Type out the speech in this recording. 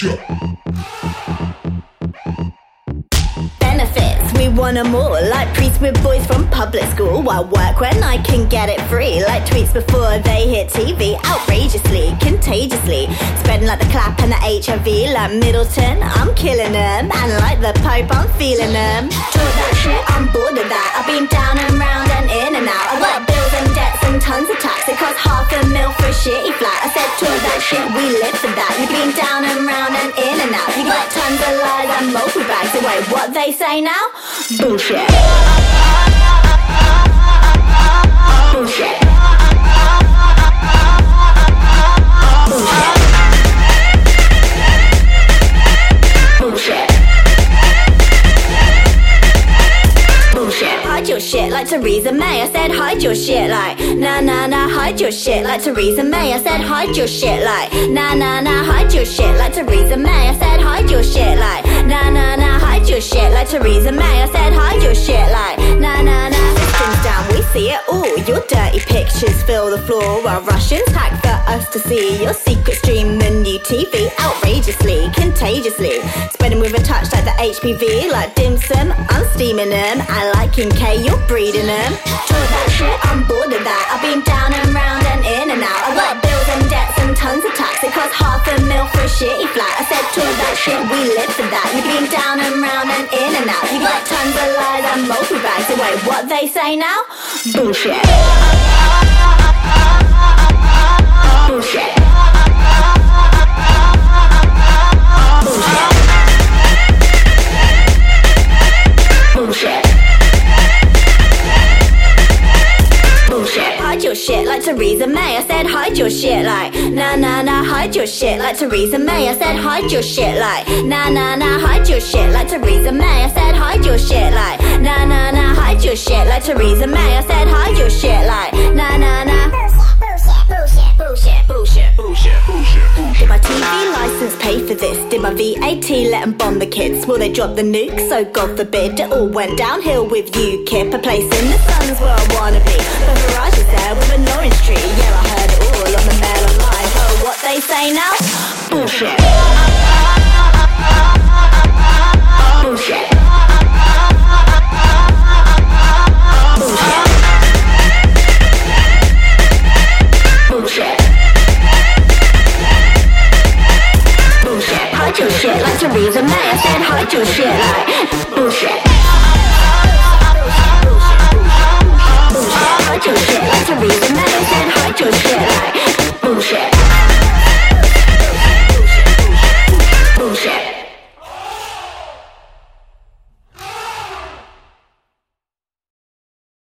Bullshit. Benefits, we want 'em all. Like priests with boys from public school. While work when I can get it free. Like tweets before they hit TV. Outrageously, contagiously. Spreading like the clap and the HIV. Like Middleton, I'm killing them. And like the Pope, I'm feeling them. Talk that shit, I'm bored of that. I've been down and round and in and out. I've got bills and debts and tons of tax. It costs half a mil for a shitty flat. I said, talk that shit, we live for that. You've been down got tons of lies and multi bags. Wait, what they say now? Bullshit. Your shit like Theresa May. I said hide your shit like nah nah nah. Hide your shit like Theresa May. I said hide your shit like nah nah nah. Hide your shit like Theresa May. I said hide your shit like nah nah nah. Hide your shit like Theresa May. I said hide your shit like nah nah nah. Systems down, we see it all. Your dirty pictures fill the floor while Russians hack for us to see your secret stream and new TV outrageously, contagiously, HPV, like dim sum. I'm steaming them. I like K, you're breeding them. Talk that shit, I'm bored of that. I've been down and round and in and out. I got bills and debts and tons of tax. It costs half a mil for a shitty flat. I said talk that shit, we live for that. You've been down and round and in and out. You got tons of lies and multi bags. So wait, what they say now? Bullshit. Theresa May. I said hide your shit like nah nah nah. Hide your shit like Theresa May. I said hide your shit like nah nah nah. Hide your shit like Theresa May. I said hide your shit like nah nah nah. Hide your shit like Theresa May. I said hide your shit VAT let them bomb the kids? Will they drop the nuke? So God forbid it all went downhill with you. UKIP. A place in the sun's where I wanna be. The there with an orange tree. Yeah, I these a mess and hard to shit like bullshit. Hard to shit like to reason, medicine, hard to shit.